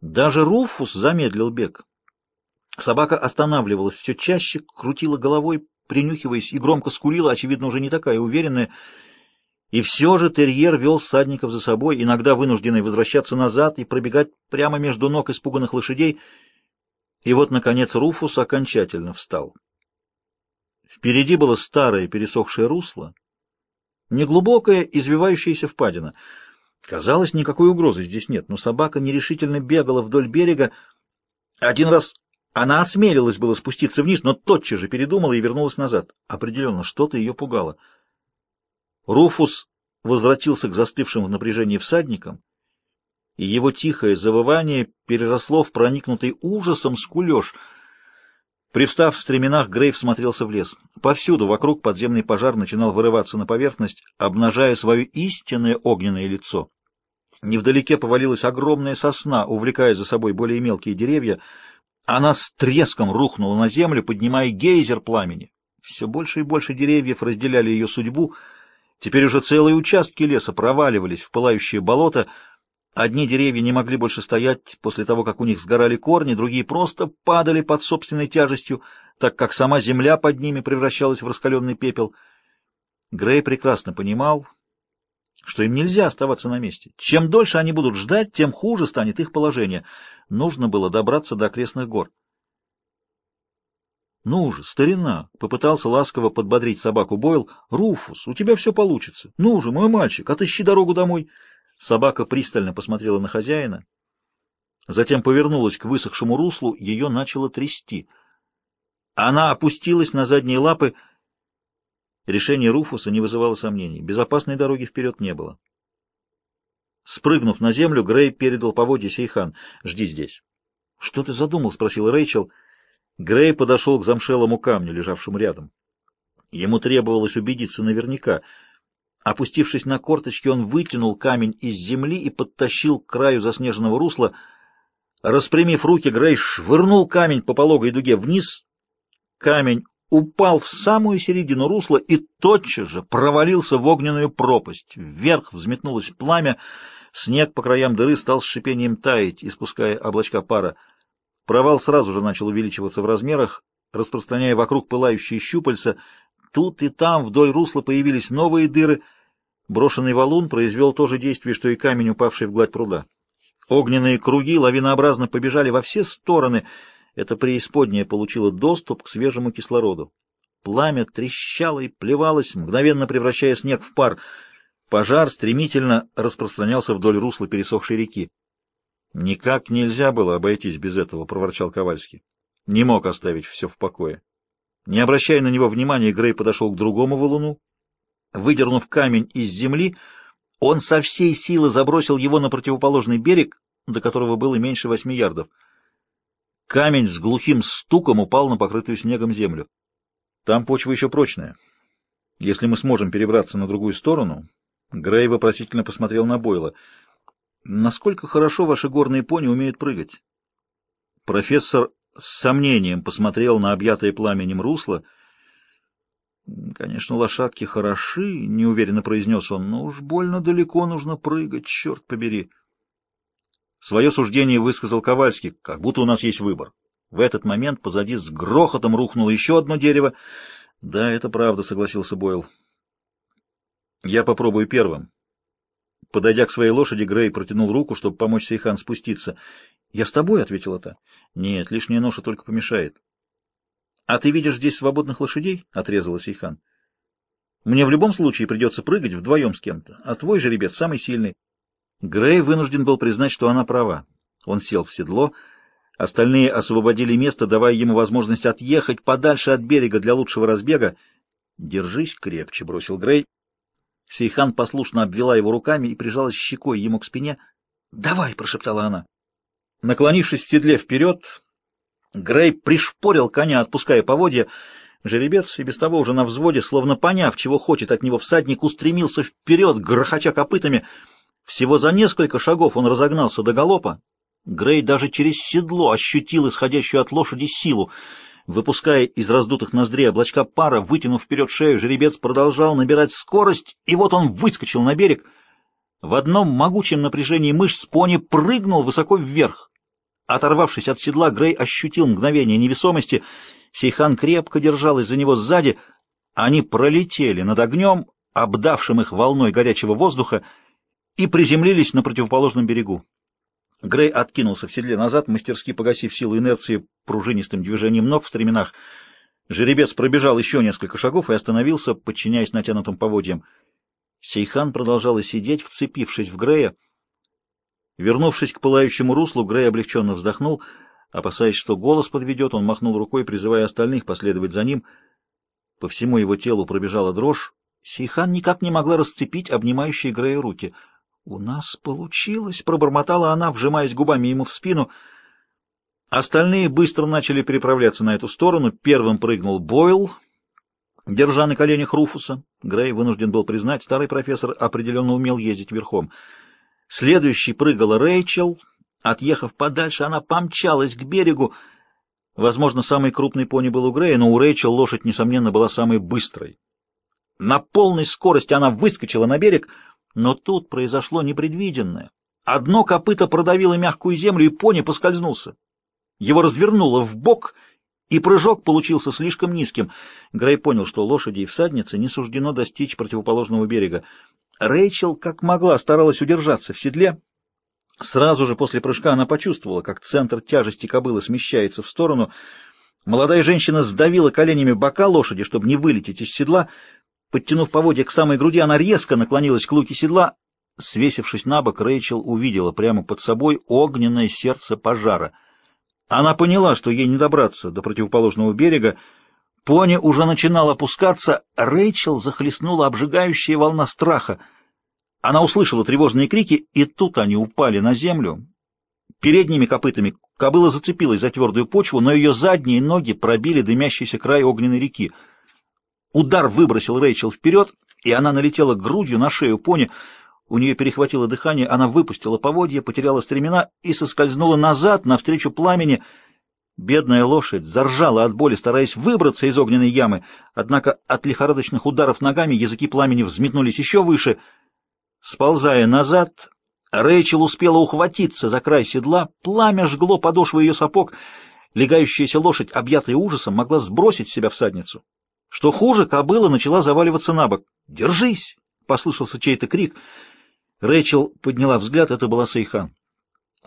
Даже Руфус замедлил бег. Собака останавливалась все чаще, крутила головой, принюхиваясь, и громко скулила, очевидно, уже не такая уверенная. И все же терьер вел всадников за собой, иногда вынужденный возвращаться назад и пробегать прямо между ног испуганных лошадей. И вот, наконец, Руфус окончательно встал. Впереди было старое пересохшее русло, неглубокая извивающаяся впадина — Казалось, никакой угрозы здесь нет, но собака нерешительно бегала вдоль берега. Один раз она осмелилась было спуститься вниз, но тотчас же передумала и вернулась назад. Определенно, что-то ее пугало. Руфус возвратился к застывшим в напряжении всадникам, и его тихое завывание переросло в проникнутый ужасом скулеж. Привстав в стременах, Грейв смотрелся в лес. Повсюду вокруг подземный пожар начинал вырываться на поверхность, обнажая свое истинное огненное лицо. Невдалеке повалилась огромная сосна, увлекая за собой более мелкие деревья. Она с треском рухнула на землю, поднимая гейзер пламени. Все больше и больше деревьев разделяли ее судьбу. Теперь уже целые участки леса проваливались в пылающее болото. Одни деревья не могли больше стоять после того, как у них сгорали корни, другие просто падали под собственной тяжестью, так как сама земля под ними превращалась в раскаленный пепел. Грей прекрасно понимал, что им нельзя оставаться на месте. Чем дольше они будут ждать, тем хуже станет их положение. Нужно было добраться до окрестных гор. «Ну же, старина!» — попытался ласково подбодрить собаку Бойл. «Руфус, у тебя все получится. Ну же, мой мальчик, отыщи дорогу домой!» Собака пристально посмотрела на хозяина. Затем повернулась к высохшему руслу, ее начало трясти. Она опустилась на задние лапы, Решение Руфуса не вызывало сомнений. Безопасной дороги вперед не было. Спрыгнув на землю, Грей передал поводья Сейхан. «Жди здесь». «Что ты задумал?» — спросил Рэйчел. Грей подошел к замшелому камню, лежавшему рядом. Ему требовалось убедиться наверняка. Опустившись на корточки, он вытянул камень из земли и подтащил к краю заснеженного русла. Распрямив руки, Грей швырнул камень по пологой дуге вниз. Камень упал в самую середину русла и тотчас же провалился в огненную пропасть. Вверх взметнулось пламя, снег по краям дыры стал с шипением таять, испуская облачка пара. Провал сразу же начал увеличиваться в размерах, распространяя вокруг пылающие щупальца. Тут и там вдоль русла появились новые дыры. Брошенный валун произвел то же действие, что и камень, упавший в гладь пруда. Огненные круги лавинообразно побежали во все стороны — эта преисподняя получила доступ к свежему кислороду. Пламя трещало и плевалось, мгновенно превращая снег в пар. Пожар стремительно распространялся вдоль русла пересохшей реки. «Никак нельзя было обойтись без этого», — проворчал Ковальский. Не мог оставить все в покое. Не обращая на него внимания, Грей подошел к другому валуну. Выдернув камень из земли, он со всей силы забросил его на противоположный берег, до которого было меньше восьми ярдов. Камень с глухим стуком упал на покрытую снегом землю. Там почва еще прочная. Если мы сможем перебраться на другую сторону... Грей вопросительно посмотрел на Бойла. «Насколько хорошо ваши горные пони умеют прыгать?» Профессор с сомнением посмотрел на объятое пламенем русло. «Конечно, лошадки хороши», — неуверенно произнес он, — «но уж больно далеко нужно прыгать, черт побери». Свое суждение высказал Ковальский, как будто у нас есть выбор. В этот момент позади с грохотом рухнуло еще одно дерево. Да, это правда, согласился Бойл. Я попробую первым. Подойдя к своей лошади, Грей протянул руку, чтобы помочь Сейхан спуститься. «Я с тобой», — ответила та. «Нет, лишняя ноша только помешает». «А ты видишь здесь свободных лошадей?» — отрезала Сейхан. «Мне в любом случае придется прыгать вдвоем с кем-то, а твой жеребец самый сильный». Грей вынужден был признать, что она права. Он сел в седло, остальные освободили место, давая ему возможность отъехать подальше от берега для лучшего разбега. «Держись крепче», — бросил Грей. Сейхан послушно обвела его руками и прижалась щекой ему к спине. «Давай!» — прошептала она. Наклонившись в седле вперед, Грей пришпорил коня, отпуская поводья. Жеребец, и без того уже на взводе, словно поняв, чего хочет от него всадник, устремился вперед, грохоча копытами — всего за несколько шагов он разогнался до галопа. Грей даже через седло ощутил исходящую от лошади силу. Выпуская из раздутых ноздрей облачка пара, вытянув вперед шею, жеребец продолжал набирать скорость, и вот он выскочил на берег. В одном могучем напряжении мышц пони прыгнул высоко вверх. Оторвавшись от седла, Грей ощутил мгновение невесомости. Сейхан крепко держалась за него сзади. Они пролетели над огнем, обдавшим их волной горячего воздуха, и приземлились на противоположном берегу. Грей откинулся в седле назад, мастерски погасив силу инерции пружинистым движением ног в стременах. Жеребец пробежал еще несколько шагов и остановился, подчиняясь натянутым поводьям. Сейхан продолжала сидеть, вцепившись в Грея. Вернувшись к пылающему руслу, Грей облегченно вздохнул. Опасаясь, что голос подведет, он махнул рукой, призывая остальных последовать за ним. По всему его телу пробежала дрожь. Сейхан никак не могла расцепить обнимающие Грея руки — «У нас получилось!» — пробормотала она, вжимаясь губами ему в спину. Остальные быстро начали переправляться на эту сторону. Первым прыгнул Бойл, держа на коленях Руфуса. Грей вынужден был признать, старый профессор определенно умел ездить верхом. Следующий прыгала Рэйчел. Отъехав подальше, она помчалась к берегу. Возможно, самый крупный пони был у Грея, но у Рэйчел лошадь, несомненно, была самой быстрой. На полной скорости она выскочила на берег — но тут произошло непредвиденное. Одно копыто продавило мягкую землю, и пони поскользнулся. Его развернуло в бок, и прыжок получился слишком низким. Грей понял, что лошади и всаднице не суждено достичь противоположного берега. Рэйчел, как могла, старалась удержаться в седле. Сразу же после прыжка она почувствовала, как центр тяжести кобылы смещается в сторону. Молодая женщина сдавила коленями бока лошади, чтобы не вылететь из седла, Подтянув поводья к самой груди, она резко наклонилась к луке седла. Свесившись на бок, Рэйчел увидела прямо под собой огненное сердце пожара. Она поняла, что ей не добраться до противоположного берега. Пони уже начинал опускаться, Рэйчел захлестнула обжигающая волна страха. Она услышала тревожные крики, и тут они упали на землю. Передними копытами кобыла зацепилась за твердую почву, но ее задние ноги пробили дымящийся край огненной реки — Удар выбросил Рэйчел вперед, и она налетела грудью на шею пони. У нее перехватило дыхание, она выпустила поводья, потеряла стремена и соскользнула назад, навстречу пламени. Бедная лошадь заржала от боли, стараясь выбраться из огненной ямы, однако от лихорадочных ударов ногами языки пламени взметнулись еще выше. Сползая назад, Рэйчел успела ухватиться за край седла, пламя жгло подошвы ее сапог, легающаяся лошадь, объятая ужасом, могла сбросить себя всадницу. Что хуже, кобыла начала заваливаться на бок. «Держись!» — послышался чей-то крик. Рэйчел подняла взгляд, это была Сейхан.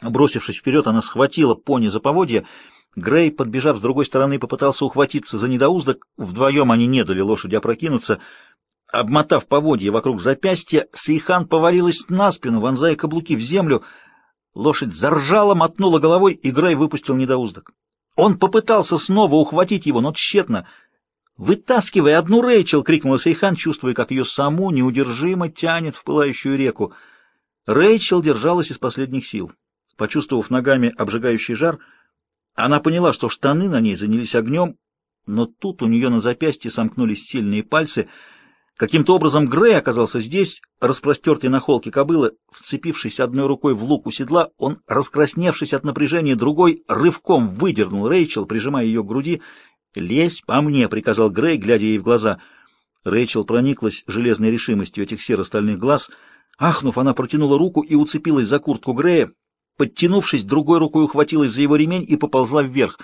Бросившись вперед, она схватила пони за поводья. Грей, подбежав с другой стороны, попытался ухватиться за недоуздок. Вдвоем они не дали лошади опрокинуться. Обмотав поводья вокруг запястья, Сейхан повалилась на спину, вонзая каблуки в землю. Лошадь заржала, мотнула головой, и Грей выпустил недоуздок. Он попытался снова ухватить его, но тщетно — «Вытаскивай одну Рэйчел!» — крикнула Сейхан, чувствуя, как ее саму неудержимо тянет в пылающую реку. Рэйчел держалась из последних сил. Почувствовав ногами обжигающий жар, она поняла, что штаны на ней занялись огнем, но тут у нее на запястье сомкнулись сильные пальцы. Каким-то образом Грей оказался здесь, распростертый на холке кобылы, вцепившись одной рукой в лук у седла, он, раскрасневшись от напряжения, другой рывком выдернул Рэйчел, прижимая ее к груди, «Лезь по мне!» — приказал Грей, глядя ей в глаза. Рэйчел прониклась железной решимостью этих серо-стальных глаз. Ахнув, она протянула руку и уцепилась за куртку Грея. Подтянувшись, другой рукой ухватилась за его ремень и поползла вверх.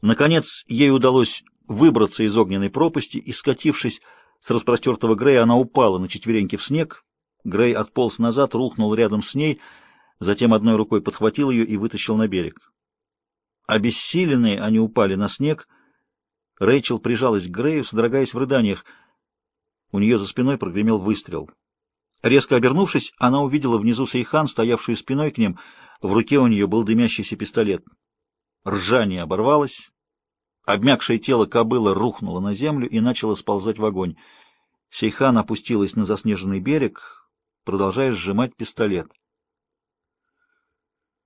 Наконец, ей удалось выбраться из огненной пропасти, и, скатившись с распростертого Грея, она упала на четвереньки в снег. Грей отполз назад, рухнул рядом с ней, затем одной рукой подхватил ее и вытащил на берег. Обессиленные они упали на снег — Рэйчел прижалась к Грею, содрогаясь в рыданиях. У нее за спиной прогремел выстрел. Резко обернувшись, она увидела внизу Сейхан, стоявшую спиной к ним. В руке у нее был дымящийся пистолет. Ржание оборвалось. Обмякшее тело кобыла рухнуло на землю и начало сползать в огонь. Сейхан опустилась на заснеженный берег, продолжая сжимать пистолет.